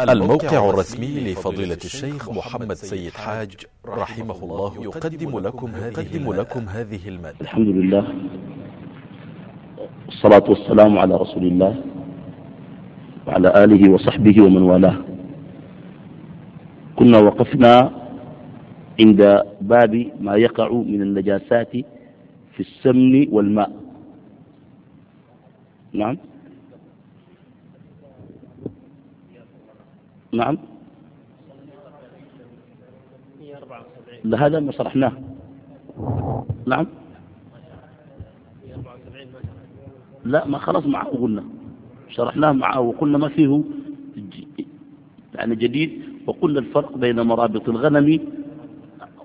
الموقع الرسمي لفضيلة الشيخ محمد سيد حاج رحمه الله يقدم لكم هذه, لكم هذه المادة. الحمد لله. والصلاة والسلام على رسول الله وعلى آله وصحبه ومن والاه. كنا وقفنا عند باب ما يقع من النجاسات في السمن والماء. نعم. نعم. هذا ما شرحناه. نعم. لا ما خلاص معه قلنا. شرحناه معه وقلنا ما فيه يعني جديد وقلنا الفرق بين مرابط الغنم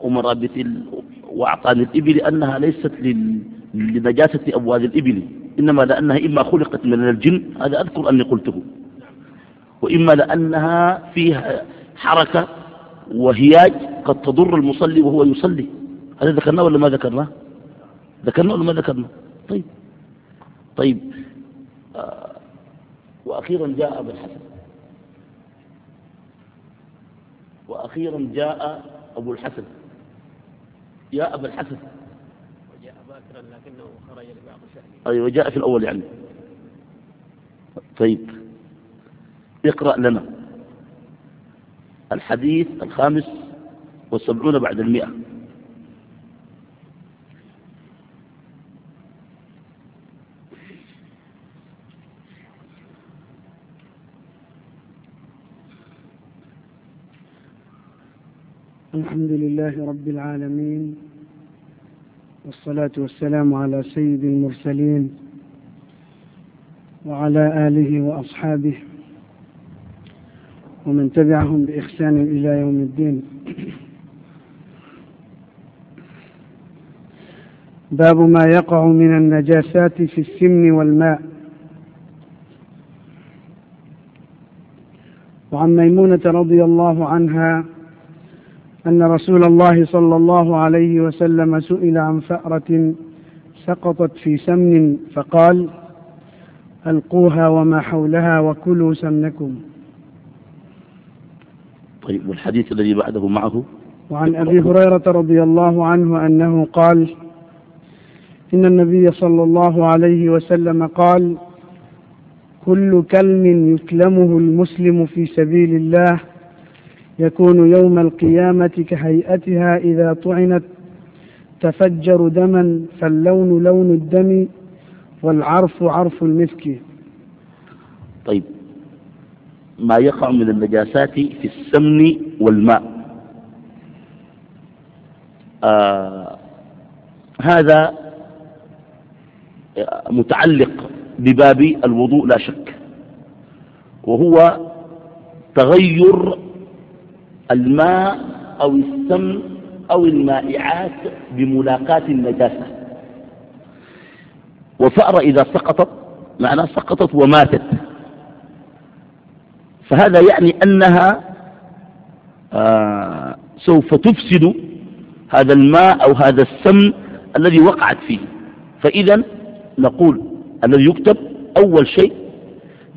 ومرابط ال... وأعطان الإبل أنها ليست لل... لنجاسة أبواب الإبل إنما لأنها إما خلقت من الجن هذا أذكر أني قلته. وإما لأنها فيها حركة وهياج قد تضر المصلي وهو يصلي. هذا ذكرناه ولا ما ذكرناه؟ ذكرناه ولا ما ذكرناه؟ طيب. طيب. آه وأخيرا جاء أبو الحسن. وأخيرا جاء أبو الحسن. يا أبا الحسن. وجاء باكرا لكنه خرج لبعض شأنه. أيوة جاء في الأول يعني. طيب. اقرأ لنا الحديث الخامس والسبعون بعد المئة. الحمد لله رب العالمين والصلاة والسلام على سيد المرسلين وعلى آله وأصحابه ومن تبعهم بإحسان إلى يوم الدين. باب ما يقع من النجاسات في السمن والماء. وعن ميمونة رضي الله عنها أن رسول الله صلى الله عليه وسلم سئل عن فأرة سقطت في سمن فقال ألقوها وما حولها وكلوا سمنكم. طيب والحديث الذي بعده معه. وعن أبي هريرة رضي الله عنه أنه قال إن النبي صلى الله عليه وسلم قال كل كلم يكلمه المسلم في سبيل الله يكون يوم القيامة كهيئتها إذا طعنت تفجر دما فاللون لون الدم والعرف عرف المسك. طيب ما يقع من النجاسات في السمن والماء. آه هذا متعلق بباب الوضوء لا شك وهو تغير الماء أو السمن أو المائعات بملاقاة النجاسة. وفأر إذا سقطت معناه سقطت وماتت. فهذا يعني أنها آه سوف تفسد هذا الماء أو هذا السمن الذي وقعت فيه. فإذا نقول الذي يكتب أول شيء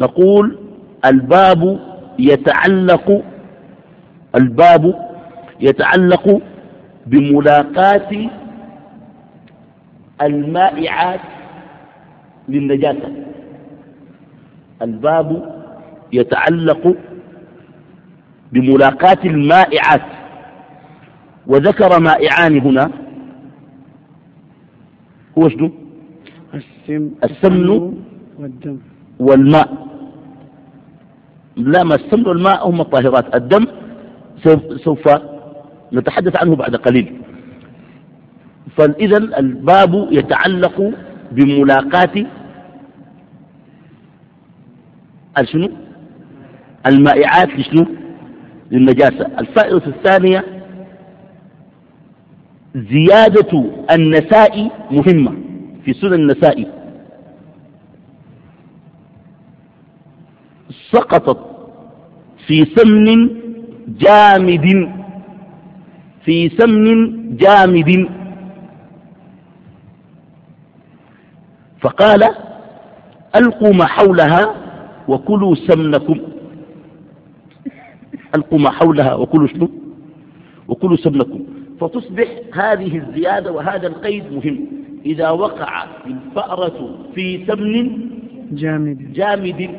نقول الباب يتعلق الباب يتعلق بملاقاة المائعات للنجاسة. الباب يتعلق بملاقاة المائعات. وذكر مائعان هنا. هو شنو؟ السمن والدم. والماء. لا ما السمن والماء هم الطاهرات. الدم سوف نتحدث عنه بعد قليل. فإذا الباب يتعلق بملاقاة شنو المائعات لشنو؟ للنجاسة الفائدة الثانية زيادة النساء مهمة في سنن النساء. سقطت في سمن جامد في سمن جامد. فقال ألقوا ما حولها وكلوا سمنكم. ألقوا ما حولها وكلوا شنو؟ وكلوا سمنكم فتصبح هذه الزيادة وهذا القيد مهم. إذا وقع الفأرة في سمن جامد. جامد.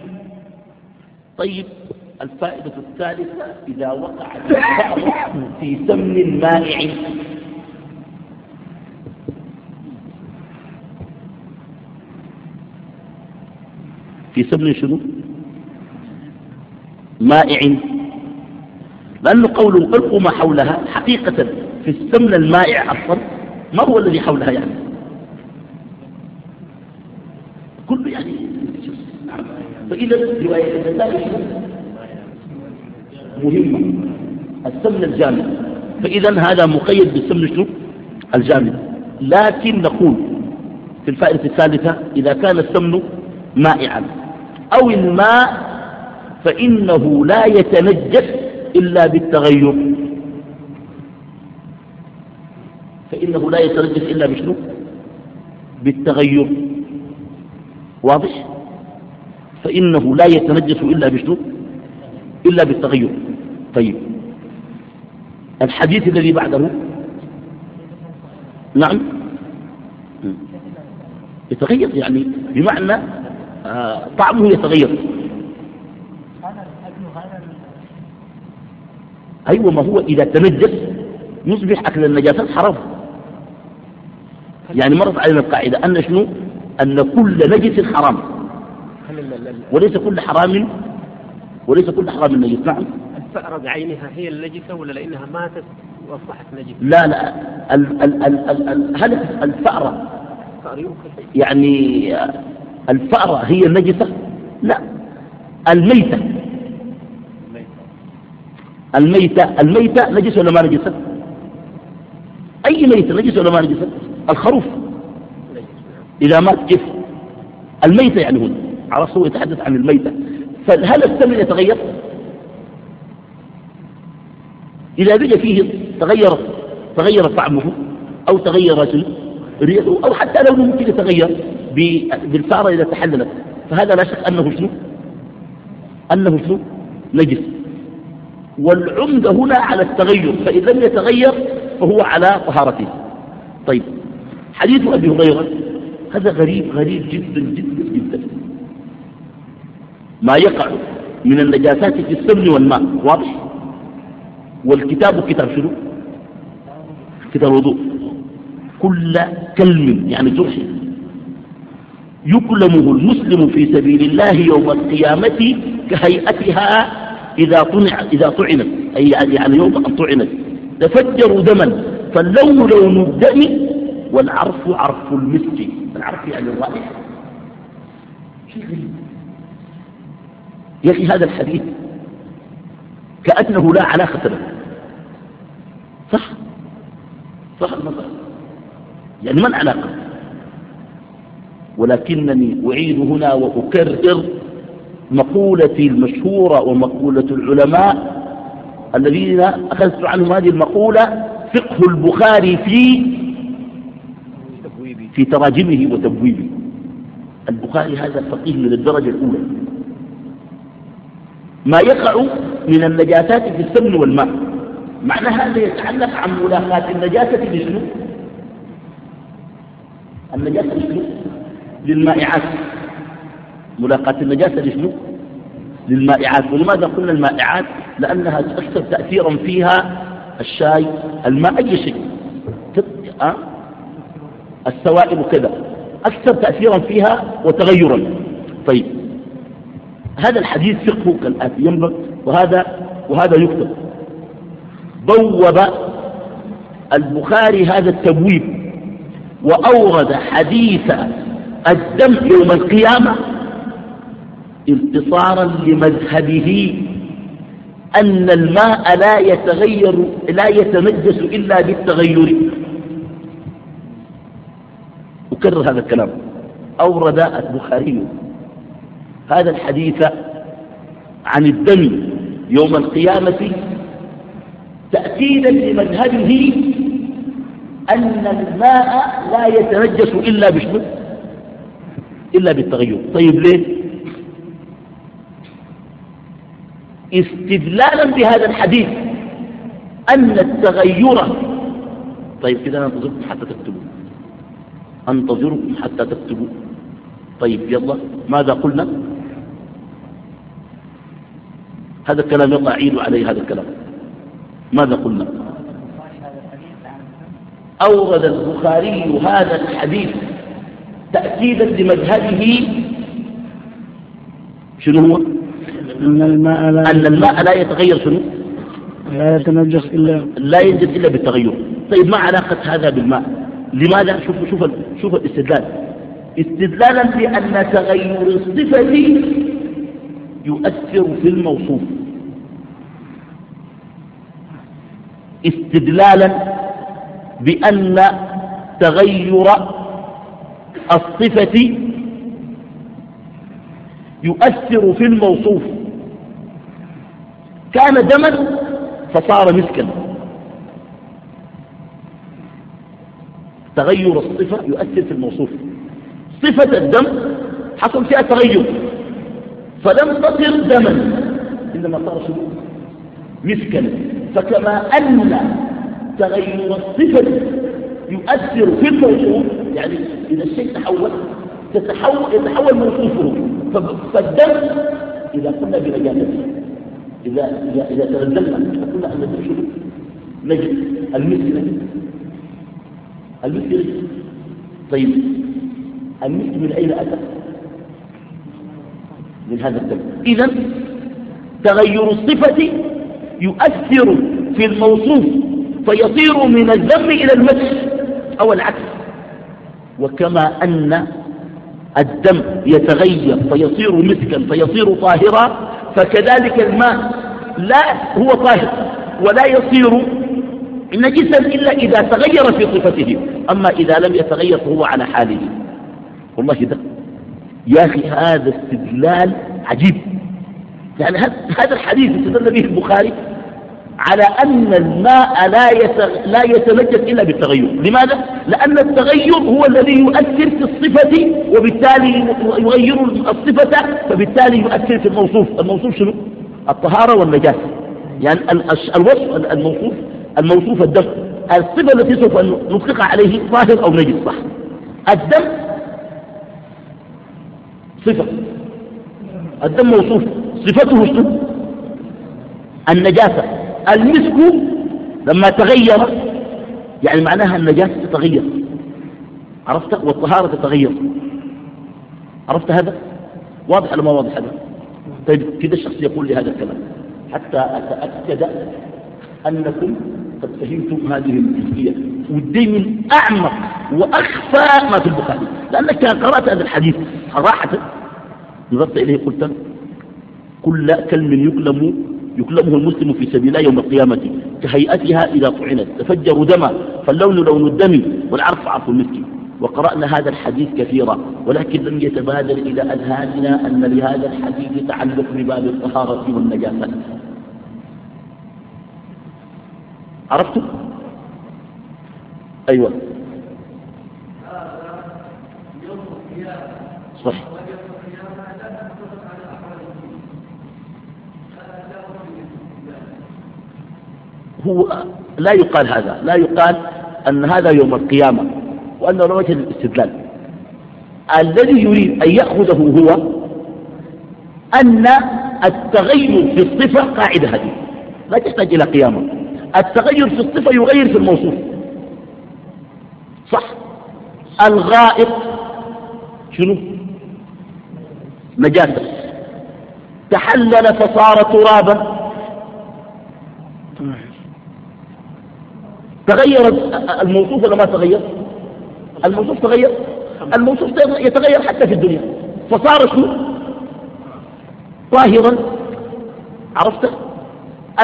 طيب الفائدة الثالثة إذا وقع الفأرة في سمن مائع. في سمن شنو؟ مائع. لأنه قوله ألقوا ما حولها حقيقة في السمن المائع أصلا. ما هو الذي حولها يعني؟ كله يعني فإذا رواية الثالثة مهمة. السمن الجامد. فإذا هذا مقيد بالسمن شنو؟ الجامد. لكن نقول في الفائدة الثالثة إذا كان السمن مائعا أو الماء فإنه لا يتنجس إلا بالتغير. فإنه لا يتنجس إلا بشنو؟ بالتغير. واضح؟ فإنه لا يتنجس إلا بشنو؟ إلا بالتغير. طيب. الحديث الذي بعده؟ نعم. يتغير يعني بمعنى آه طعمه يتغير. أيوة ما هو إذا تنجس يصبح أكل النجاسات حرام يعني مرت علينا القاعدة أن شنو؟ أن كل نجس حرام. وليس كل حرام وليس كل حرام نجس نعم. الفأرة بعينها هي النجسة ولا لأنها ماتت وأصبحت نجسة؟ لا لا. ال ال ال ال ال هل الفأرة. يعني الفأرة هي النجسة؟ لا. الميتة. الميتة الميتة نجس ولا ما نجسة أي ميتة نجس ولا ما نجسة الخروف. إذا مات كيف الميتة يعني هنا. عرفت هو يتحدث عن الميتة. فهل السمن يتغير؟ إذا بقى فيه تغير تغير طعمه أو تغير ريحه أو حتى لو ممكن يتغير بالفأرة إذا تحللت. فهذا لا شك أنه شنو؟ أنه شنو؟ نجس. والعمد هنا على التغير فإن لم يتغير فهو على طهارته. طيب حديث أبي هريرة هذا غريب غريب جدا جدا جدا. ما يقع من النجاسات في السمن والماء واضح؟ والكتاب كتاب شنو؟ كتاب الوضوء. كل كلم يعني جرح يكلمه المسلم في سبيل الله يوم القيامة كهيئتها إذا طنع إذا طعنت أي يعني يوم أن طعنت تفجر دما فاللون لون الدم والعرف عرف المسك. العرف يعني الرائحة. يا أخي هذا الحديث كأنه لا علاقة له. صح؟ صح المثل يعني ما العلاقة؟ ولكنني أعيد هنا وأكرر مقولتي المشهورة ومقولة العلماء الذين أخذت عنهم هذه المقولة فقه البخاري في في تراجمه وتبويبه. البخاري هذا فقيه من الدرجة الأولى. ما يقع من النجاسات في السمن والماء. معنى هذا يتعلق عن ملاقاة النجاسة لشنو النجاسة لشنو للمائعات ملاقاة النجاسة لشنو للمائعات. ولماذا قلنا المائعات؟ لأنها أكثر تأثيرا فيها الشاي الماء أي شيء. أه؟ السوائل كذا أكثر تأثيرا فيها وتغيرا. طيب. هذا الحديث فقه كالآتي ينبغي. وهذا وهذا يكتب. بوب البخاري هذا التبويب وأورد حديث الدم يوم القيامة انتصارا لمذهبه أن الماء لا يتغير لا يتنجس إلا بالتغير. أكرر هذا الكلام. أورد البخاري. هذا الحديث عن الدم يوم القيامة تأكيدا لمذهبه أن الماء لا يتنجس إلا بشنو؟ إلا بالتغير. طيب ليه؟ استدلالا بهذا الحديث أن التغير طيب كده أنا انتظركم حتى تكتبوا. أنتظركم حتى تكتبوا. طيب يلا ماذا قلنا؟ هذا الكلام يلا أعيدوا علي هذا الكلام. ماذا قلنا؟ أورد البخاري هذا الحديث تأكيدا لمذهبه. شنو هو؟ أن الماء لا أن الماء لا يتغير شنو؟ لا يتنجس إلا لا ينجز إلا بالتغير. طيب ما علاقة هذا بالماء؟ لماذا؟ شوف شوف شوف الاستدلال. استدلالا بأن تغير الصفة يؤثر في الموصوف. استدلالا بأن تغير الصفة يؤثر في الموصوف. كان دما فصار مسكا. تغير الصفة يؤثر في الموصوف. صفة الدم حصل فيها تغير. فلم تصر دما. إنما صار شنو؟ مسكا. فكما أن تغير الصفة يؤثر في الموصوف. يعني إذا الشيء تحول تتحول يتحول موصوفه. فالدم إذا كنا بنجاسته إذا إذا إذا تغزلنا قلنا أن شنو نجد. المسك نجد. نجد. طيب. المسك من أين أتى؟ من هذا الدم إذا تغير الصفة يؤثر في الموصوف فيصير من الذم إلى المسح أو العكس. وكما أن الدم يتغير فيصير مسكا فيصير طاهرا فكذلك الماء لا هو طاهر ولا يصير نجسا إلا إذا تغير في صفته. أما إذا لم يتغير فهو على حاله. والله ده يا أخي هذا استدلال عجيب. يعني هذا الحديث استدل به البخاري على أن الماء لا لا يتنجس إلا بالتغير. لماذا؟ لأن التغير هو الذي يؤثر في الصفة وبالتالي يغير الصفة فبالتالي يؤثر في الموصوف. الموصوف شنو؟ الطهارة والنجاسة يعني الوصف الموصوف الموصوف الدم. الصفة التي سوف نطلق عليه طاهر أو نجس صح. الدم صفة. الدم موصوف. صفته شنو؟ النجاسة. المسك لما تغير يعني معناها النجاسة تتغير. عرفت؟ والطهارة تتغير. عرفت هذا؟ واضح ولا ما واضح هذا؟ طيب كده الشخص يقول لي هذا الكلام. حتى أتأكد أنكم قد فهمتم هذه الجزئية. ودي من أعمق وأخفى ما في البخاري. لأنك قرأت هذا الحديث صراحة نظرت إليه قلت كل كلم يكلم يكلمه المسلم في سبيل الله يوم القيامة كهيئتها إذا طعنت تفجر دما فاللون لون الدم والعرف عرف المسك وقرأنا هذا الحديث كثيرا ولكن لم يتبادر إلى أذهاننا أن لهذا الحديث تعلق بباب الطهارة والنجاسة. عرفتم؟ أيوة. صح. هو لا يقال هذا لا يقال أن هذا يوم القيامة وأن وجه الاستدلال. الذي يريد أن يأخذه هو أن التغير في الصفة قاعدة هذه. لا تحتاج إلى قيامة. التغير في الصفة يغير في الموصوف. صح. الغائط شنو؟ نجاسة. تحلل فصار ترابا. تغير الموصوف ولا ما تغير؟ الموصوف تغير؟ الموصوف يتغير حتى في الدنيا. فصار شنو طاهرا. عرفت؟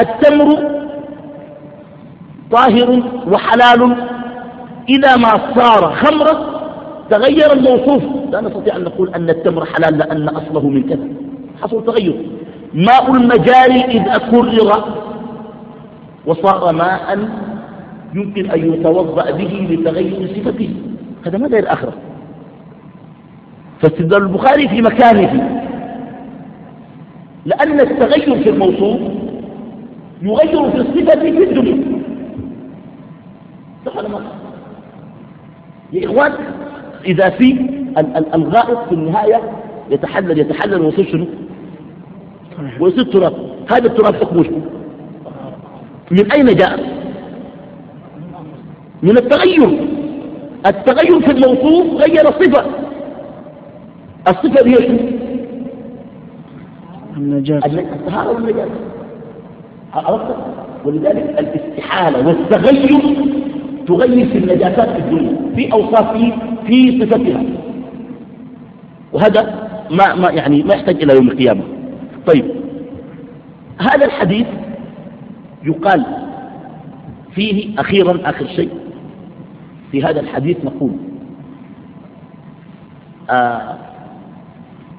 التمر طاهر وحلال. إذا ما صار خمرا تغير الموصوف. لا نستطيع أن نقول أن التمر حلال لأن أصله من كذا. حصل تغير. ماء المجاري إذ أكرر وصار ماء يمكن أن يتوضأ به لتغير صفته. هذا ما داير آخرة فاستدلال البخاري في مكانه. لأن التغير في الموصوف يغير في الصفة في الدنيا. صح ولا ما؟ يا إخوان إذا في الغائط في النهاية يتحلل يتحلل ويصير شنو؟ ويصير تراب. هذا التراب حكمه شنو؟ من أين جاء؟ من التغير. التغير في الموصوف غير الصفة الصفة هي شنو؟ النجاسة الطهارة والنجاسة عرفت؟ ولذلك الاستحالة والتغير تغير في النجاسات في الدنيا في أوصافه في صفتها. وهذا ما, ما يعني ما يحتاج إلى يوم القيامة. طيب. هذا الحديث يقال فيه أخيرا آخر شيء. في هذا الحديث نقول آه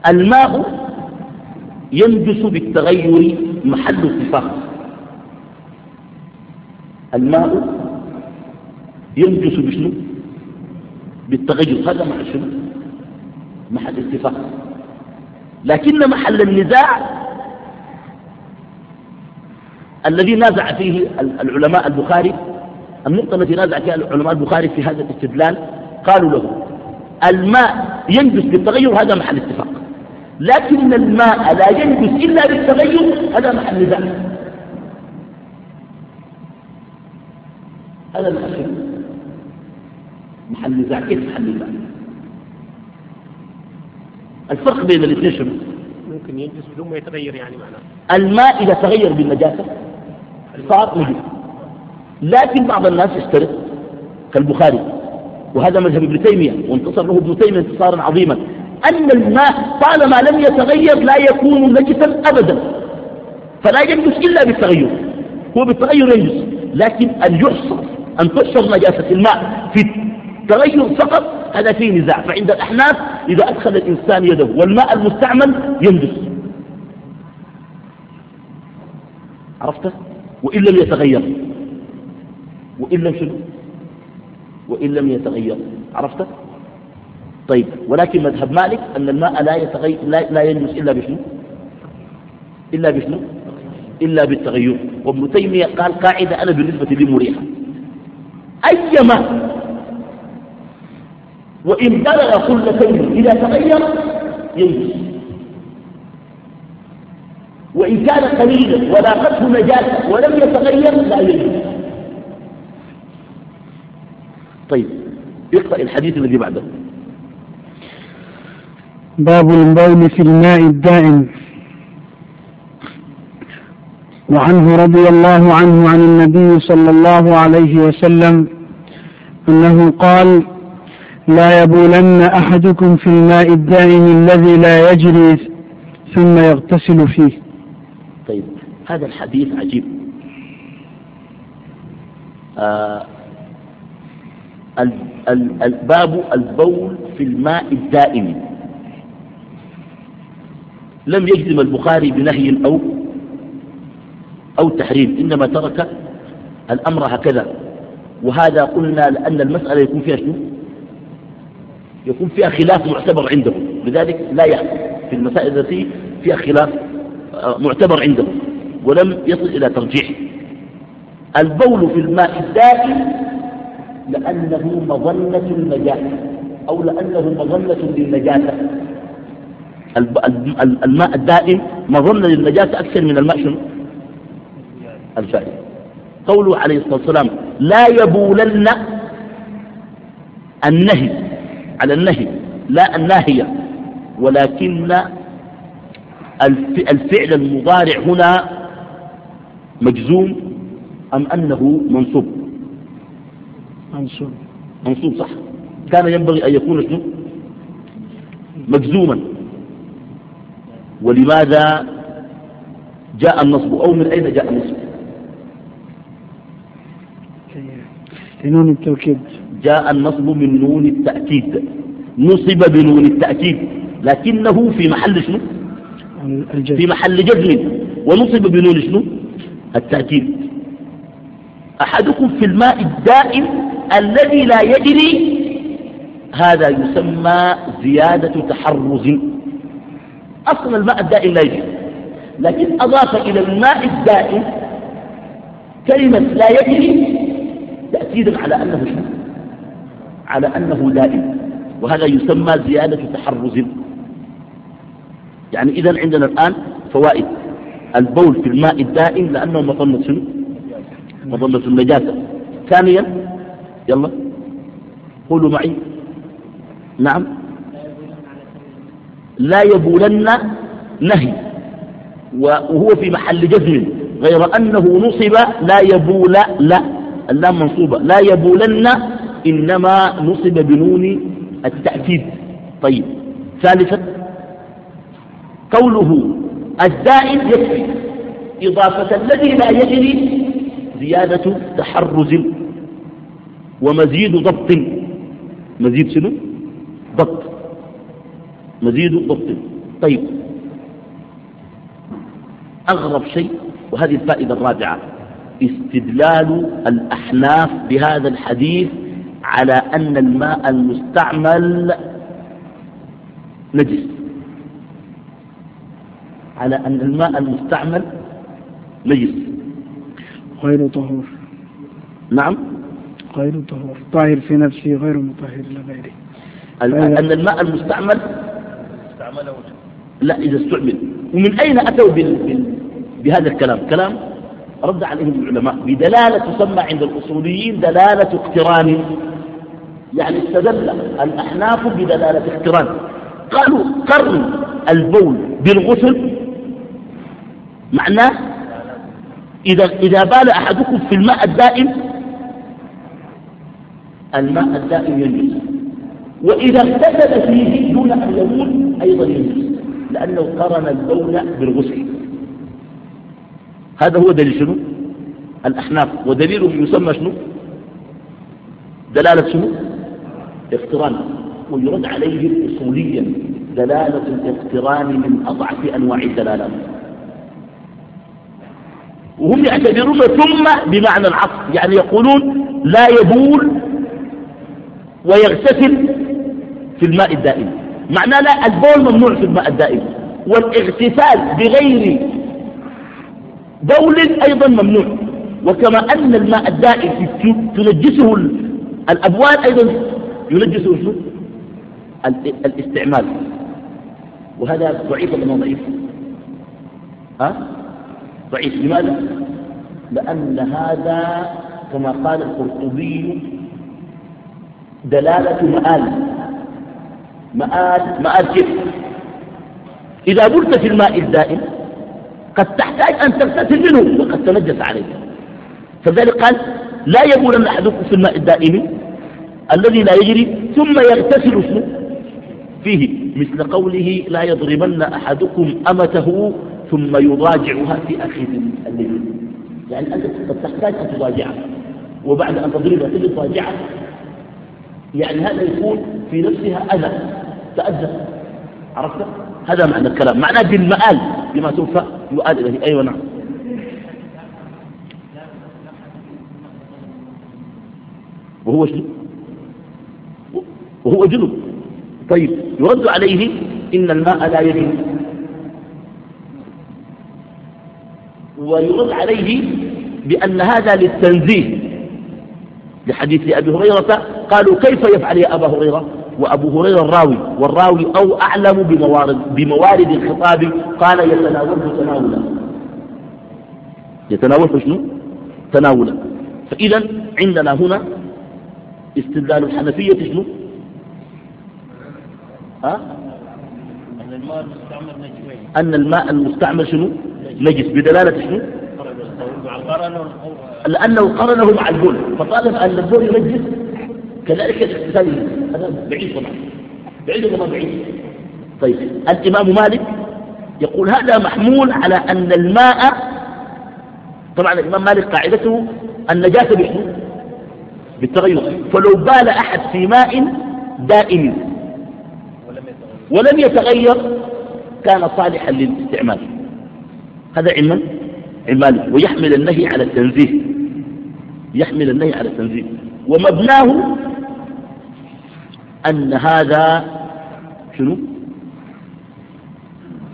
الماء ينجس بالتغير محل اتفاق الماء ينجس بشنو؟ بالتغير. هذا محل شنو؟ محل اتفاق لكن محل النزاع الذي نازع فيه العلماء البخاري النقطة التي نازع فيها العلماء البخاري في هذا الاستدلال؟ قالوا له الماء ينجس بالتغير هذا محل اتفاق. لكن الماء لا ينجس إلا بالتغير هذا محل نزاع هذا محل محل نزاع كيف محل نزاع الفرق بين الاثنين شنو؟ ممكن ينجس بدون ما يتغير يعني معناه. الماء إذا تغير بالنجاسة صار نجس. لكن بعض الناس يشترط كالبخاري. وهذا مذهب ابن تيمية وانتصر له ابن تيمية انتصارا عظيما. أن الماء طالما لم يتغير لا يكون نجسا أبدا. فلا ينجس إلا بالتغير. هو بالتغير ينجس لكن أن يحصر أن تحصر نجاسة الماء في التغير فقط هذا فيه نزاع. فعند الأحناف إذا أدخل الإنسان يده والماء المستعمل ينجس. عرفت؟ وإن لم يتغير. وإن لم شنو وإن لم يتغير. عرفت؟ طيب ولكن مذهب مالك أن الماء لا, يتغير لا, لا ينجس إلا بشنو؟ إلا بشنو؟ إلا بالتغير. وابن تيمية قال قاعدة أنا بالنسبة لي مريحة. أي ماء وإن بلغ كل شيء إذا تغير ينجس وإن كان قليلا ولاقته نجاسة ولم يتغير لا ينجس طيب اقرأ الحديث الذي بعده. باب البول في الماء الدائم. وعنه رضي الله عنه عن النبي صلى الله عليه وسلم أنه قال لا يبولن أحدكم في الماء الدائم الذي لا يجري ثم يغتسل فيه. طيب هذا الحديث عجيب. آه الباب البول في الماء الدائم. لم يجزم البخاري بنهي أو أو تحريم إنما ترك الأمر هكذا. وهذا قلنا لأن المسألة يكون فيها شنو؟ يكون فيها خلاف معتبر عنده. لذلك لا يحكم. في المسائل التي فيها خلاف آه، معتبر عنده. ولم يصل إلى ترجيح. البول في الماء الدائم لأنه مظنة النجاة أو لأنه مظنة للنجاسة الماء الدائم مظنة للنجاسة أكثر من الماء شنو؟ الجاري قوله عليه الصلاة والسلام لا يبولن النهي على النهي لا الناهية ولكن الفعل المضارع هنا مجزوم أم أنه منصوب؟ منصوب منصوب صح. كان ينبغي أن يكون شنو مجزوما. ولماذا جاء النصب؟ أو من أين جاء النصب؟ نون التوكيد. جاء النصب من نون التأكيد. نصب بنون التأكيد. لكنه في محل شنو؟ الجزم. في محل جزم. ونصب بنون شنو؟ التأكيد. أحدكم في الماء الدائم الذي لا يجري هذا يسمى زيادة تحرز. أصلا الماء الدائم لا يجري. لكن أضاف إلى الماء الدائم كلمة لا يجري تأكيدا على أنه شنو على أنه دائم. وهذا يسمى زيادة تحرز. يعني إذا عندنا الآن فوائد. البول في الماء الدائم لأنه مظنة شنو مظنة النجاسة. ثانيا يلا. قولوا معي. نعم. لا يبولن نهي. وهو في محل جزم غير أنه نصب لا يبول لا. اللام منصوبة. لا يبولن إنما نصب بنون التأكيد طيب. ثالثا. قوله الزائد يكفي. إضافة الذي لا يجري زيادة تحرز. ومزيد ضبط. مزيد شنو؟ ضبط. مزيد ضبط. طيب. أغرب شيء وهذه الفائدة الرابعة استدلال الأحناف بهذا الحديث على أن الماء المستعمل نجس. على أن الماء المستعمل نجس. غير طهور. نعم. غير طهور طاهر في نفسه غير مطهر لغيره أن الماء المستعمل لا إذا استعمل. ومن أين أتوا بال... بال... بهذا الكلام؟ كلام رد عليهم العلماء بدلالة تسمى عند الأصوليين دلالة اقتران. يعني استدل الأحناف بدلالة اقتران. قالوا قرن البول بالغسل معناه إذا, إذا بال أحدكم في الماء الدائم الماء الدائم ينجس. وإذا اغتسل فيه دون أن يموت أيضا ينجس لأنه قرن البول بالغسل. هذا هو دليل شنو؟ الأحناف ودليله يسمى شنو؟ دلالة شنو؟ اقتران. ويرد عليه أصوليا دلالة الاقتران من أضعف أنواع الدلالات. وهم يعتبرون ثم بمعنى العطف يعني يقولون لا يبول ويغتسل في الماء الدائم. معناه لا البول ممنوع في الماء الدائم. والاغتسال بغير بول أيضا ممنوع. وكما أن الماء الدائم تنجسه الأبوال أيضا ينجسه الاستعمال. وهذا ضعيف ولا ضعيف؟ ها؟ ضعيف. لماذا؟ لأن هذا كما قال القرطبي دلالة مآل. مآل مآل كيف؟ إذا بلت في الماء الدائم قد تحتاج أن تغتسل منه وقد تنجس عليك فذلك قال لا يبولن أحدكم في الماء الدائم الذي لا يجري ثم يغتسل فيه مثل قوله لا يضربن أحدكم أمته ثم يضاجعها في آخر الليل يعني أنت قد تحتاج أن تضاجعها وبعد أن تضربها تجي تضاجعها يعني هذا يكون في نفسها أذى تأذى. عرفت؟ هذا معنى الكلام. معناه بالمآل بما سوف يؤال إليه. أيوة نعم. وهو شنو؟ وهو جنب طيب يرد عليه إن الماء لا يجب ويرد عليه بأن هذا للتنزيه. لحديث أبي هريرة قالوا كيف يفعل يا أبا هريرة؟ وأبو هريرة الراوي والراوي أو أعلم بموارد, بموارد الخطاب قال يتناوله تناولا. يتناوله شنو؟ تناولا. فإذا عندنا هنا استدلال الحنفية شنو؟ ها؟ أن الماء المستعمل شنو؟ نجس. بدلالة شنو؟ لأنه قرنه مع البول. فطالب أن البول ينجس كذلك الاغتسال هذا بعيد طبعا بعيد ولا بعيد. طيب الإمام مالك يقول هذا محمول على أن الماء طبعا الإمام مالك قاعدته النجاسة بشنو؟ بالتغير. فلو بال أحد في ماء دائم ولم يتغير كان صالحا للاستعمال. هذا علما؟ علمان ويحمل النهي على التنزيه. يحمل النهي على التنزيه. ومبناه أن هذا شنو؟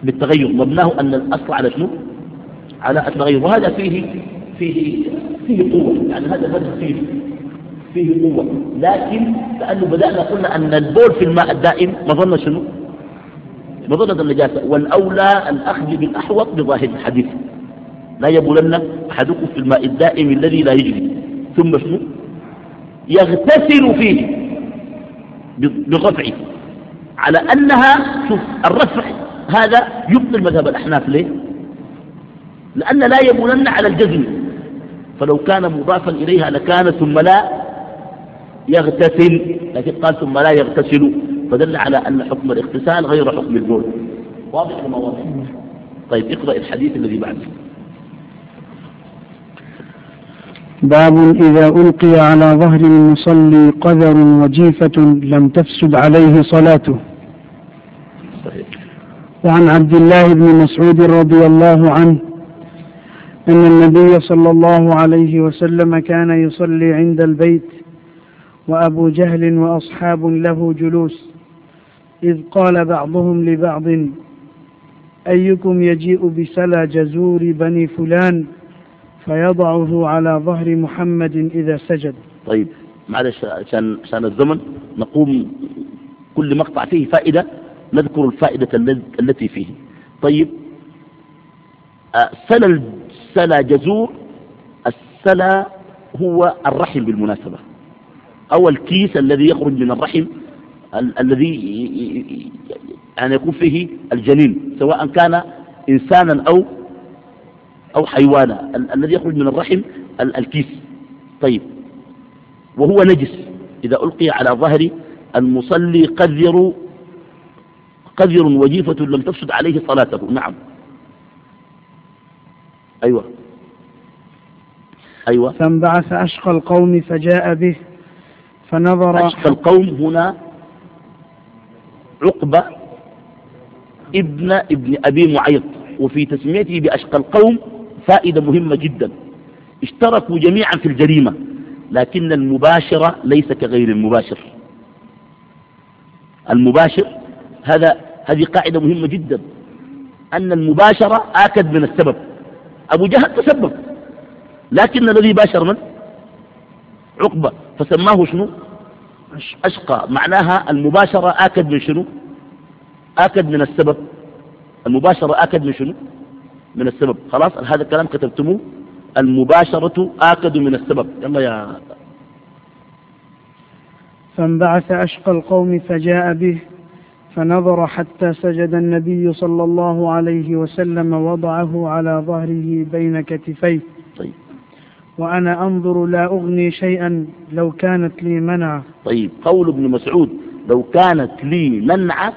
بالتغير. مبناه أن الأصل على شنو؟ على التغير. وهذا فيه فيه فيه قوة. يعني هذا المذهب فيه فيه قوة. لكن لأنه بدأنا قلنا أن البول في الماء الدائم مظنة شنو؟ مظنة النجاسة. والأولى الأخذ بالأحوط بظاهر الحديث. لا يبولن أحدكم في الماء الدائم الذي لا يجري. ثم شنو؟ يغتسل فيه. بالرفع على أنها شوف الرفع هذا يبطل مذهب الأحناف ليه؟ لأن لا يبولن على الجزم. فلو كان مضافا إليها لكان ثم لا يغتسل. لكن قال ثم لا يغتسل. فدل على أن حكم الاغتسال غير حكم البول واضح ولا واضح طيب اقرأ الحديث الذي بعده. باب إذا ألقي على ظهر المصلي قذر وجيفة لم تفسد عليه صلاته. وعن عبد الله بن مسعود رضي الله عنه أن النبي صلى الله عليه وسلم كان يصلي عند البيت وأبو جهل وأصحاب له جلوس إذ قال بعضهم لبعض أيكم يجيء بسلى جزور بني فلان؟ فيضعه على ظهر محمد إذا سجد. طيب معلش عشان عشان الزمن نقوم كل مقطع فيه فائدة نذكر الفائدة التي فيه. طيب آه، سلى سلى جزور السلى هو الرحم بالمناسبة. أو الكيس الذي يخرج من الرحم ال الذي يعني يكون فيه الجنين سواء كان إنسانا أو أو حيوانا ال الذي يخرج من الرحم ال الكيس. طيب. وهو نجس. إذا ألقي على ظهر المصلي قذر قذر وجيفة لم تفسد عليه صلاته. نعم. أيوة. أيوة. فانبعث أشقى القوم فجاء به فنظر أشقى القوم هنا عقبة ابن ابن أبي معيط وفي تسميته بأشقى القوم فائدة مهمة جدا. اشتركوا جميعا في الجريمة لكن المباشرة ليس كغير المباشر. المباشر هذا هذه قاعدة مهمة جدا. أن المباشرة آكد من السبب. أبو جهل تسبب. لكن الذي باشر من؟ عقبة. فسماه شنو؟ أشقى. معناها المباشرة آكد من شنو؟ آكد من السبب. المباشرة آكد من شنو؟ من السبب. خلاص هذا الكلام كتبتموه. المباشرة آكد من السبب. يلا يا فانبعث أشقى القوم فجاء به فنظر حتى سجد النبي صلى الله عليه وسلم وضعه على ظهره بين كتفيه. طيب. وأنا أنظر لا أغني شيئا لو كانت لي منع. طيب. قول ابن مسعود لو كانت لي منع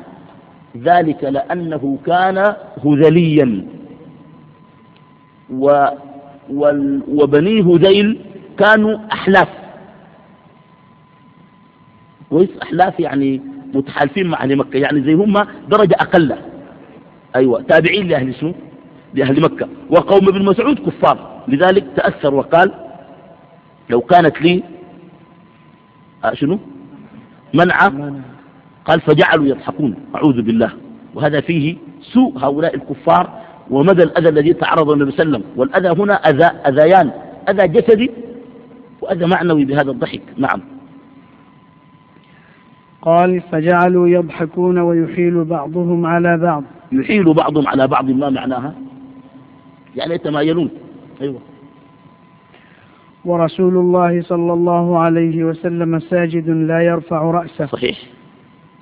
ذلك لأنه كان هذليا. و وبني هذيل كانوا أحلاف. كويس؟ أحلاف يعني متحالفين مع أهل مكة يعني زي هم درجة أقل. أيوة تابعين لأهل شنو؟ لأهل مكة. وقوم ابن مسعود كفار. لذلك تأثر وقال لو كانت لي آه شنو؟ منع. قال فجعلوا يضحكون. أعوذ بالله. وهذا فيه سوء هؤلاء الكفار ومدى الأذى الذي تعرض النبي صلى الله عليه وسلم؟ والأذى هنا أذى أذيان. أذى جسدي وأذى معنوي بهذا الضحك. نعم. قال فجعلوا يضحكون ويحيل بعضهم على بعض. يحيل بعضهم على بعض ما معناها؟ يعني يتمايلون. أيوة. ورسول الله صلى الله عليه وسلم ساجد لا يرفع رأسه. صحيح.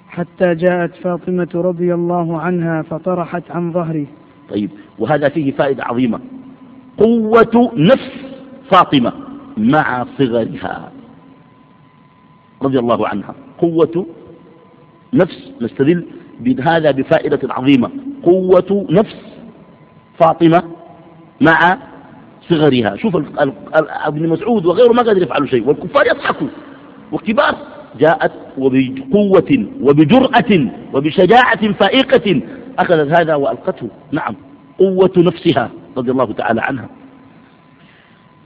حتى جاءت فاطمة رضي الله عنها فطرحت عن ظهره. طيب وهذا فيه فائدة عظيمة. قوة نفس فاطمة مع صغرها. رضي الله عنها. قوة نفس نستدل بهذا بفائدة عظيمة. قوة نفس فاطمة مع صغرها. شوف ابن مسعود وغيره ما قادر يفعلوا شيء والكفار يضحكوا. وكبار. جاءت وبقوة وبجرأة وبشجاعة فائقة أخذت هذا وألقته. نعم. قوة نفسها رضي الله تعالى عنها.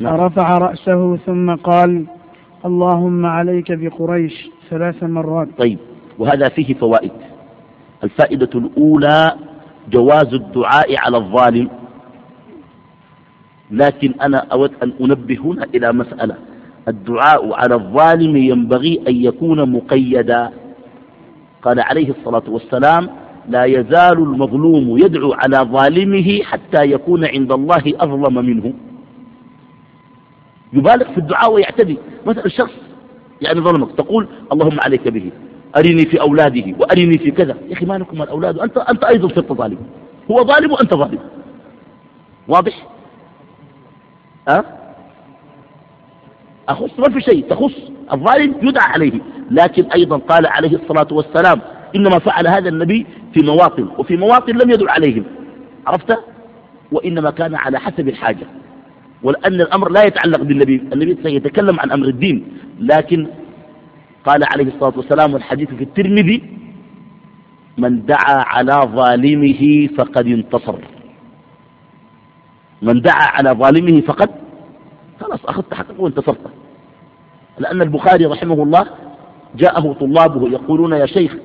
نعم. رفع رأسه ثم قال اللهم عليك بقريش ثلاث مرات. طيب. وهذا فيه فوائد. الفائدة الأولى جواز الدعاء على الظالم. لكن أنا أود أن أنبه هنا إلى مسألة. الدعاء على الظالم ينبغي أن يكون مقيدا. قال عليه الصلاة والسلام لا يزال المظلوم يدعو على ظالمه حتى يكون عند الله أظلم منه. يبالغ في الدعاء ويعتدي. مثلا الشخص يعني ظلمك تقول اللهم عليك به أرني في أولاده وأرني في كذا. يا أخي ما لكم الأولاد أنت, أنت أيضا صرت ظالم. هو ظالم وأنت ظالم. واضح؟ أه؟ أخص ما في شيء تخص الظالم يدعى عليه. لكن أيضا قال عليه الصلاة والسلام إنما فعل هذا النبي في مواطن وفي مواطن لم يدع عليهم. عرفت؟ وإنما كان على حسب الحاجة. ولأن الأمر لا يتعلق بالنبي النبي سيتكلم عن أمر الدين. لكن قال عليه الصلاة والسلام والحديث في الترمذي من دعا على ظالمه فقد انتصر. من دعا على ظالمه فقد خلاص أخذت حقك وانتصرت. لأن البخاري رحمه الله جاءه طلابه يقولون يا شيخ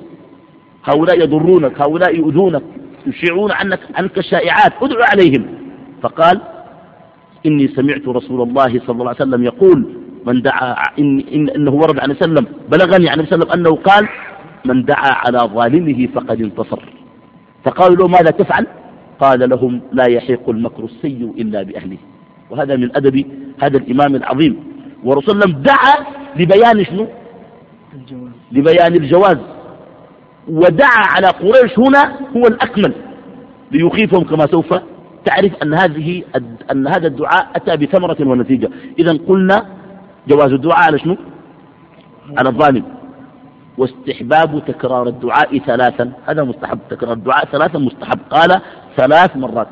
هؤلاء يضرونك هؤلاء يؤذونك يشيعون عنك, عنك الشائعات ادعو عليهم. فقال إني سمعت رسول الله صلى الله عليه وسلم يقول من دعا إن إن إنه ورد عن وسلم بلغني عن وسلم أنه قال من دعا على ظالمه فقد انتصر. فقالوا له ماذا تفعل؟ قال لهم لا يحيق المكر السيء إلا بأهله. وهذا من أدب هذا الإمام العظيم. ورسول الله دعا لبيان شنو. لبيان الجواز. ودعا على قريش هنا هو الأكمل ليخيفهم كما سوف تعرف أن, هذه أن هذا الدعاء أتى بثمرة ونتيجة. إذا قلنا جواز الدعاء على شنو؟ على الظالم. واستحباب تكرار الدعاء ثلاثا. هذا مستحب. تكرار الدعاء ثلاثا مستحب. قال ثلاث مرات.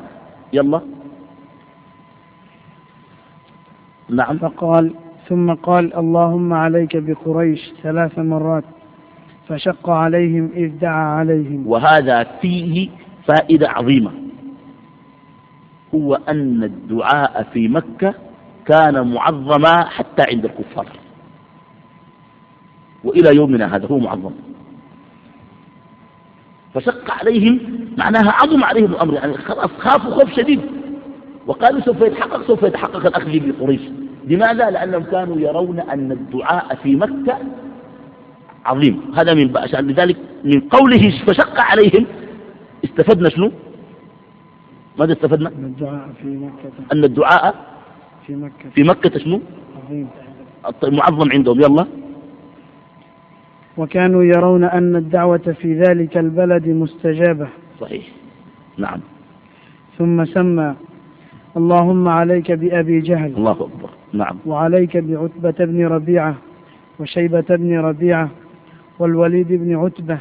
يلا. نعم. فقال ثم قال اللهم عليك بقريش ثلاث مرات. فشق عليهم إذ دعا عليهم. وهذا فيه فائدة عظيمة. هو أن الدعاء في مكة كان معظما حتى عند الكفار. وإلى يومنا هذا هو معظم. فشق عليهم معناها عظم عليهم الأمر يعني خلاص خافوا خوف شديد. وقالوا سوف يتحقق سوف يتحقق الأخذ بقريش لماذا؟ لأنهم كانوا يرون أن الدعاء في مكة عظيم. هذا من عشان لذلك من قوله فشق عليهم استفدنا شنو؟ ماذا استفدنا؟ الدعاء في مكة. أن الدعاء في مكة. في مكة شنو؟ عظيم. معظم عندهم. يلا. وكانوا يرون أن الدعوة في ذلك البلد مستجابة. صحيح. نعم. ثم سمى اللهم عليك بأبي جهل. الله أكبر. نعم. وعليك بعتبة بن ربيعة وشيبة بن ربيعة والوليد بن عتبة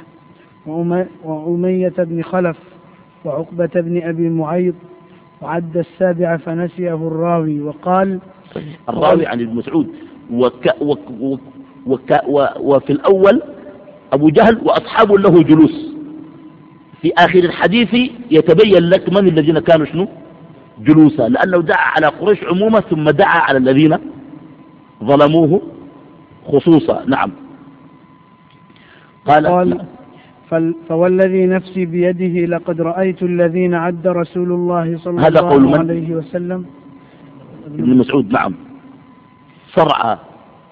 وأمية بن خلف وعقبة بن أبي معيط وعد السابع فنسيه الراوي وقال الراوي عن ابن مسعود. وك وك وك وفي الأول أبو جهل وأصحاب له جلوس. في آخر الحديث يتبين لك من الذين كانوا شنو؟ جلوسا. لأنه دعا على قريش عموما ثم دعا على الذين ظلموه خصوصا. نعم. قال, قال فوالذي نفسي بيده لقد رأيت الذين عد رسول الله صلى هذا الله قول عليه وسلم. ابن مسعود نعم. صرعى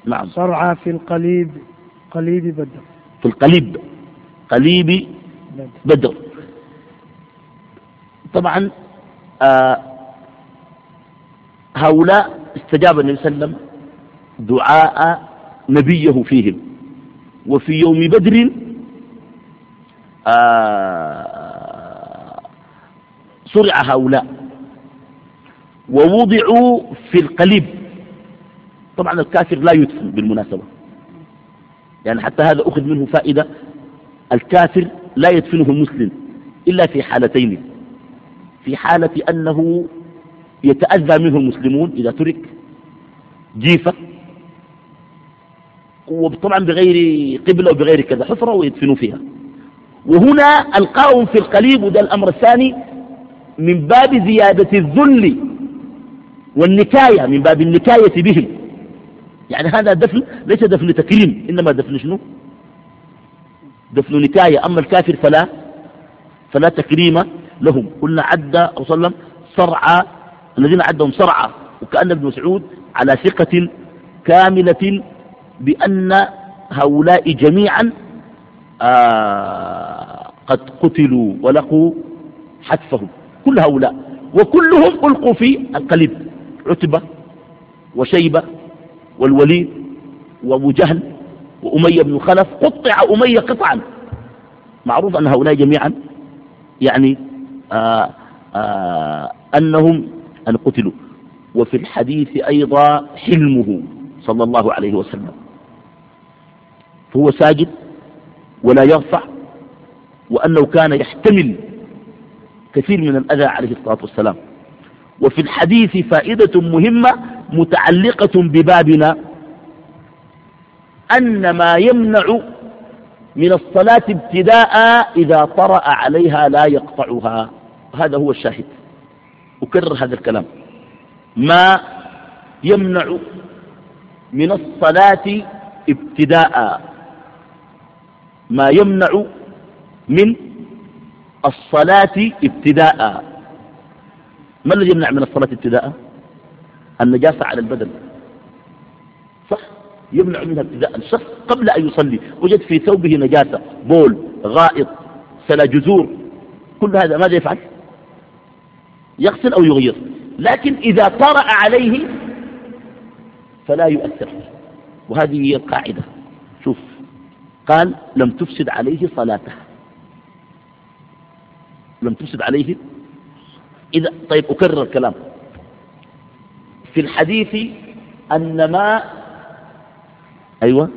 نعم. صرعى في القليب قليب بدر. في القليب قليب بدر. طبعا آه هؤلاء استجاب النبي صلى الله عليه وسلم دعاء نبيه فيهم. وفي يوم بدر آه صرع هؤلاء ووضعوا في القليب. طبعا الكافر لا يدفن بالمناسبة. يعني حتى هذا أخذ منه فائدة. الكافر لا يدفنه المسلم إلا في حالتين. في حالة أنه يتأذى منه المسلمون إذا ترك جيفة وطبعا بغير قبلة وبغير كذا حفرة ويدفنوا فيها. وهنا ألقاهم في القليب وده الأمر الثاني من باب زيادة الذل والنكاية من باب النكاية بهم. يعني هذا دفن ليس دفن تكريم إنما دفن شنو؟ دفن نكاية. أما الكافر فلا فلا تكريم لهم. قلنا عد صلى عليه وسلم صرعى الذين عدهم صرعى وكأن ابن مسعود على ثقة كاملة بأن هؤلاء جميعا آه قد قتلوا ولقوا حتفهم. كل هؤلاء. وكلهم ألقوا في القلب عتبة وشيبة والوليد وأبو جهل وأمية بن خلف. قطع أمية قطعا. معروف أن هؤلاء جميعا يعني آآ آآ أنهم أن قتلوا. وفي الحديث أيضا حلمه صلى الله عليه وسلم. فهو ساجد ولا يرفع وأنه كان يحتمل كثير من الأذى عليه الصلاة والسلام. وفي الحديث فائدة مهمة متعلقة ببابنا أن ما يمنع من الصلاة ابتداء إذا طرأ عليها لا يقطعها. هذا هو الشاهد. أكرر هذا الكلام. ما يمنع من الصلاة ابتداء. ما يمنع من الصلاة ابتداء. ما الذي يمنع من الصلاة ابتداء؟ النجاسة على البدن. صح؟ يمنع منها ابتداء. الشخص قبل أن يصلي. وجد في ثوبه نجاسة. بول غائط سلا جذور. كل هذا ماذا يفعل؟ يغسل أو يغير لكن إذا طرأ عليه فلا يؤثر وهذه هي القاعدة. قال لم تفسد عليه صلاته. لم تفسد عليه. إذا طيب أكرر الكلام. في الحديث أن ما أيوة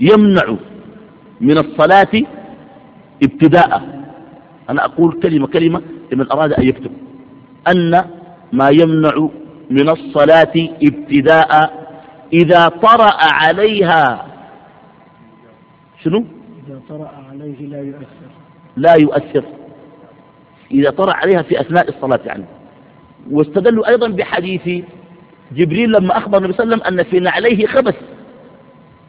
يمنع من الصلاة ابتداء. أنا أقول كلمة كلمة لمن أراد أن يكتب. أن ما يمنع من الصلاة ابتداء إذا طرأ عليها شنو؟ إذا طرأ عليه لا يؤثر. لا يؤثر. إذا طرأ عليها في أثناء الصلاة يعني. واستدلوا أيضا بحديث جبريل لما أخبر النبي صلى الله عليه وسلم أن في نعليه خبث.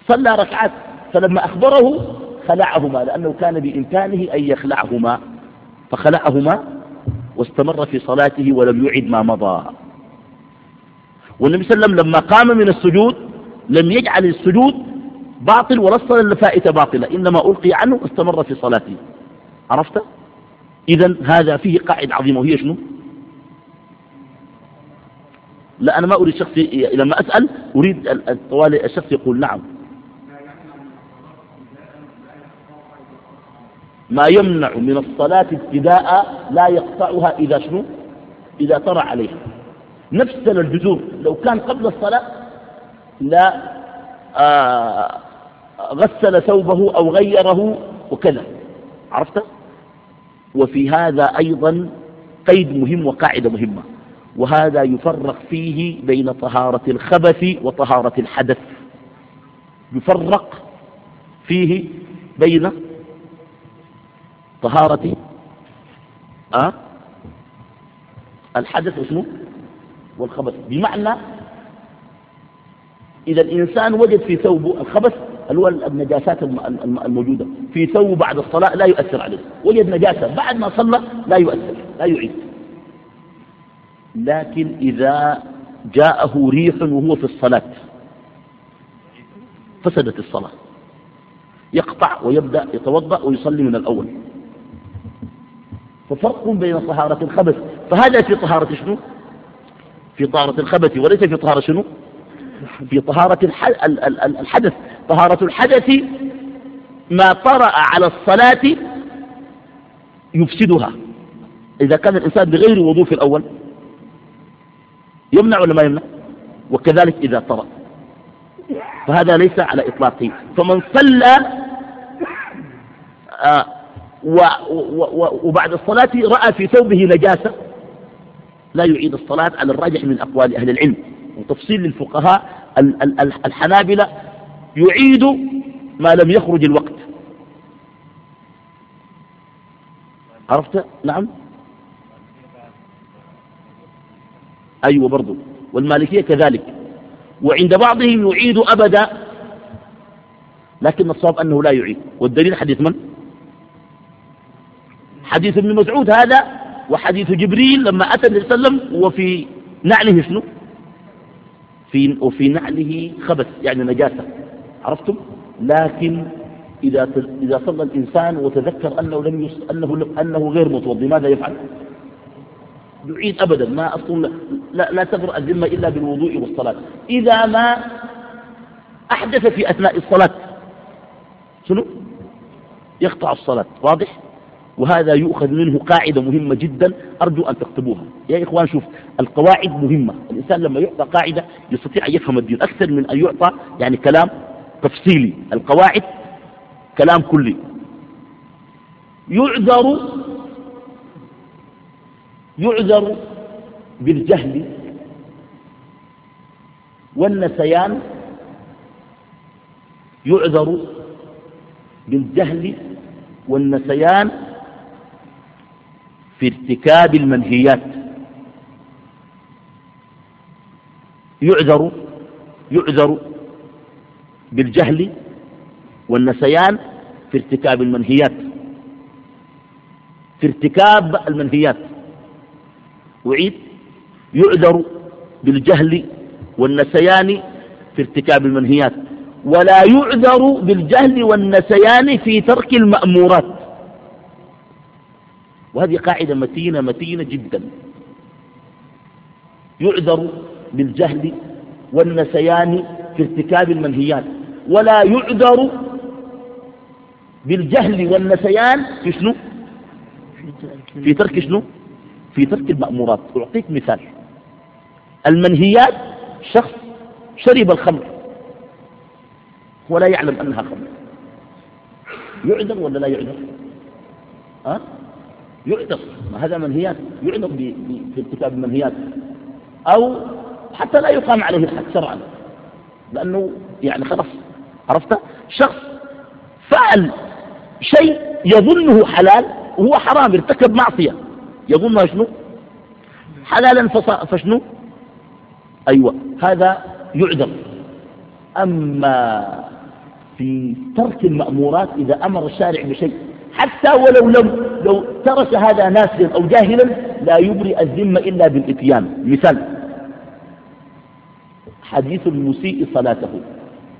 صلى ركعات. فلما أخبره خلعهما لأنه كان بإمكانه أن يخلعهما. فخلعهما واستمر في صلاته ولم يعد ما مضى. والنبي صلى الله عليه وسلم لما قام من السجود لم يجعل السجود باطل ولا الصلاة فائتة باطلة إنما ألقي عنه واستمر في صلاته عرفت؟ إذا هذا فيه قاعدة عظيمة وهي شنو؟ لا أنا ما أريد شخص لما أسأل أريد الطوالي الشخص يقول نعم ما يمنع من الصلاة ابتداء لا يقطعها إذا شنو إذا طرى عليها نفس الجذور لو كان قبل الصلاة لا آه غسل ثوبه أو غيره وكذا. عرفت؟ وفي هذا أيضا قيد مهم وقاعدة مهمة. وهذا يفرق فيه بين طهارة الخبث وطهارة الحدث. يفرق فيه بين طهارة أه؟ الحدث اسمه والخبث. بمعنى إذا الإنسان وجد في ثوبه الخبث النجاسات الموجودة. في ثوبه بعد الصلاة لا يؤثر عليه. وجد نجاسة. بعد ما صلى لا يؤثر لا يعيد. لكن إذا جاءه ريح وهو في الصلاة فسدت الصلاة. يقطع ويبدأ يتوضأ ويصلي من الأول. ففرق بين طهارة الخبث. فهذا في طهارة شنو؟ في طهارة الخبث وليس في طهارة شنو؟ في طهارة الحدث. طهارة الحدث ما طرأ على الصلاة يفسدها. إذا كان الإنسان بغير وضوء في الأول يمنع ولا ما يمنع؟ وكذلك إذا طرأ. فهذا ليس على إطلاقه فمن صلى آه وبعد الصلاة رأى في ثوبه نجاسة لا يعيد الصلاة على الراجح من أقوال أهل العلم. وتفصيل للفقهاء الحنابلة يعيد ما لم يخرج الوقت. عرفت؟ نعم. أيوة برضو. والمالكية كذلك. وعند بعضهم يعيد أبدا لكن الصواب أنه لا يعيد. والدليل حديث من؟ حديث ابن مسعود هذا وحديث جبريل لما أتى النبي صلى الله عليه وسلم وفي نعله شنو؟ في وفي نعله خبث يعني نجاسة عرفتم لكن إذا إذا صلى الإنسان وتذكر أنه لم يص... أنه أنه غير متوضي ماذا يفعل؟ يعيد أبدا ما أصلا لا, لا تبرأ الذمة إلا بالوضوء والصلاة إذا ما أحدث في أثناء الصلاة شنو؟ يقطع الصلاة واضح؟ وهذا يؤخذ منه قاعدة مهمة جدا أرجو أن تكتبوها. يا إخوان شوف القواعد مهمة. الإنسان لما يعطى قاعدة يستطيع أن يفهم الدين أكثر من أن يعطى يعني كلام تفصيلي. القواعد كلام كلي. يعذر يعذر بالجهل والنسيان. يعذر بالجهل والنسيان ارتكاب المنهيات. يعذر يعذر بالجهل والنسيان في ارتكاب المنهيات. في ارتكاب المنهيات. أعيد. يعذر بالجهل والنسيان في ارتكاب المنهيات. ولا يعذر بالجهل والنسيان في ترك المأمورات. وهذه قاعدة متينة متينة جدا. يعذر بالجهل والنسيان في ارتكاب المنهيات ولا يعذر بالجهل والنسيان في شنو؟ في ترك شنو؟ في ترك المأمورات. أعطيك مثال. المنهيات شخص شرب الخمر ولا يعلم أنها خمر. يعذر ولا لا يعذر؟ أه؟ يعذر هذا منهيات يعذر في ارتكاب المنهيات أو حتى لا يقام عليه الحد شرعا. لأنه يعني خلاص عرفت؟ شخص فعل شيء يظنه حلال وهو حرام ارتكب معصية. يظنها شنو؟ حلالا فشنو؟ أيوة هذا يعذر. أما في ترك المأمورات إذا أمر الشارع بشيء حتى ولو لم لو ترك هذا ناسيا أو جاهلا لا يبرئ الذمة إلا بالإتيان. مثال حديث المسيء صلاته.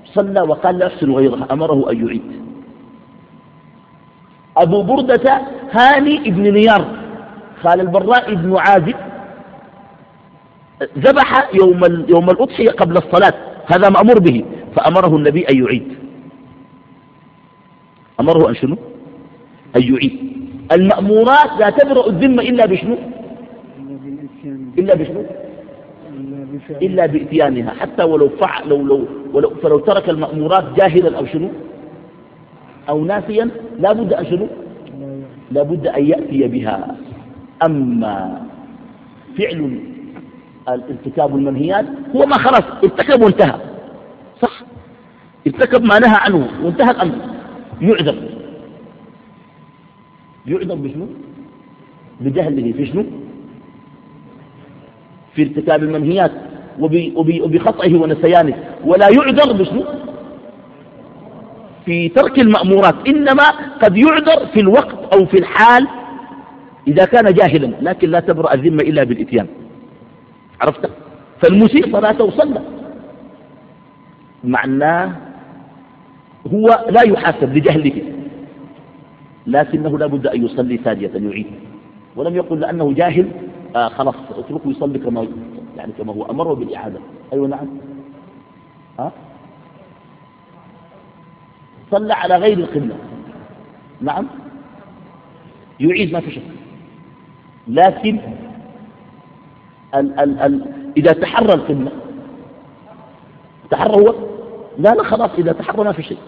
صلى وقال لا أحسن غيرها أمره أن يعيد. أبو بردة هاني ابن نيار قال البراء بن عازب ذبح يوم, يوم الأضحية قبل الصلاة. هذا مأمور به فأمره النبي أن يعيد. أمره أن شنو؟ أن يعيد. المأمورات لا تبرأ الذمة إلا بشنو؟ إلا بشنو؟ إلا بإتيانها. حتى ولو فعل لو لو ولو فلو ترك المأمورات جاهلا أو شنو؟ أو ناسيا لا بد أن شنو؟ لا بد أن يأتي بها. أما فعل الارتكاب المنهيات هو ما خلاص ارتكب وانتهى. صح؟ ارتكب ما نهى عنه وانتهى الأمر. يعذر يعذر بشنو؟ بجهله في شنو؟ في ارتكاب المنهيات وبخطئه ونسيانه. ولا يعذر بشنو؟ في ترك المأمورات. إنما قد يعذر في الوقت أو في الحال إذا كان جاهلا. لكن لا تبرأ الذمة إلا بالإتيان. عرفت؟ فالمسيء صلاته صلى معناه هو لا يحاسب لجهله. لكنه لا بد أن يصلي ثانية يعيد. ولم يقل لأنه جاهل آه خلاص اتركه يصلي كما يعني كما هو. أمره بالإعادة. أيوة نعم. ها؟ صلى على غير القبلة نعم. يعيد ما في شك لكن ال ال ال إذا تحرى القبلة تحرى هو؟ لا لا خلاص إذا تحرى ما في شيء.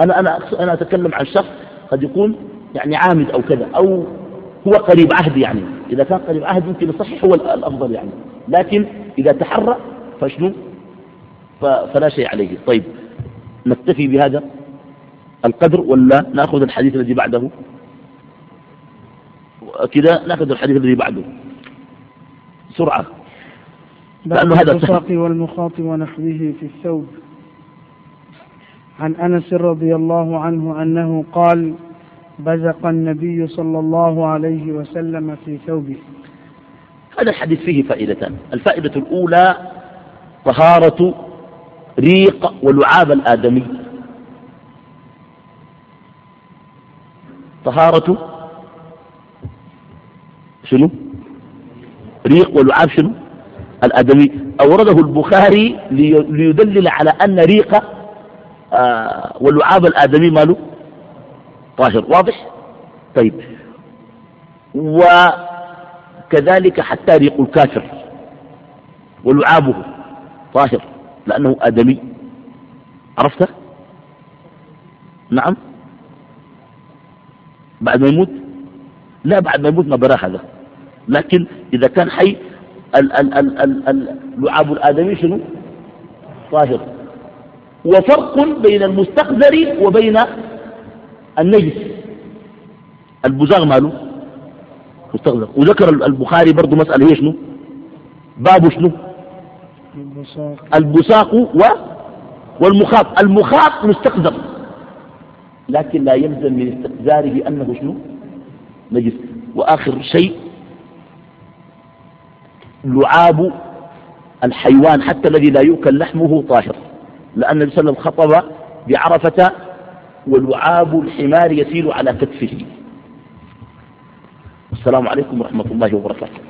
أنا أنا أنا أتكلم عن شخص قد يكون يعني عامد أو كذا أو هو قريب عهد يعني. إذا كان قريب عهد يمكن يصحح هو الأفضل يعني. لكن إذا تحرى فشنو؟ فلا شيء عليه. طيب نكتفي بهذا القدر ولا نأخذ الحديث الذي بعده؟ كده نأخذ الحديث الذي بعده. سرعة. لأنه هذا الفساق والمخاط ونحوه في الثوب. عن أنس رضي الله عنه أنه قال بزق النبي صلى الله عليه وسلم في ثوبه. هذا الحديث فيه فائدتان الفائدة الأولى طهارة ريق ولعاب الآدمي. طهارة شنو؟ ريق ولعاب شنو؟ الآدمي. أورده البخاري ليدلل على أن ريق آه ولعاب الآدمي ماله؟ طاهر واضح؟ طيب. وكذلك حتى ريق الكافر ولعابه طاهر لأنه آدمي. عرفت نعم. بعد ما يموت؟ لا بعد ما يموت ما براه هذا. لكن إذا كان حي اللعاب الآدمي شنو؟ طاهر. وفرق بين المستقذر وبين النجس. البزاغ ماله؟ مستقذر وذكر البخاري برضو مسألة هي شنو؟ باب شنو؟ البساق و والمخاط. المخاط مستقذر لكن لا يلزم من استقذاره أنه شنو؟ نجس. وآخر شيء لعاب الحيوان حتى الذي لا يؤكل لحمه طاهر. لأن النبي صلى الله عليه وسلم خطب بعرفة ولعاب الحمار يسير على كتفه. السلام عليكم ورحمة الله وبركاته.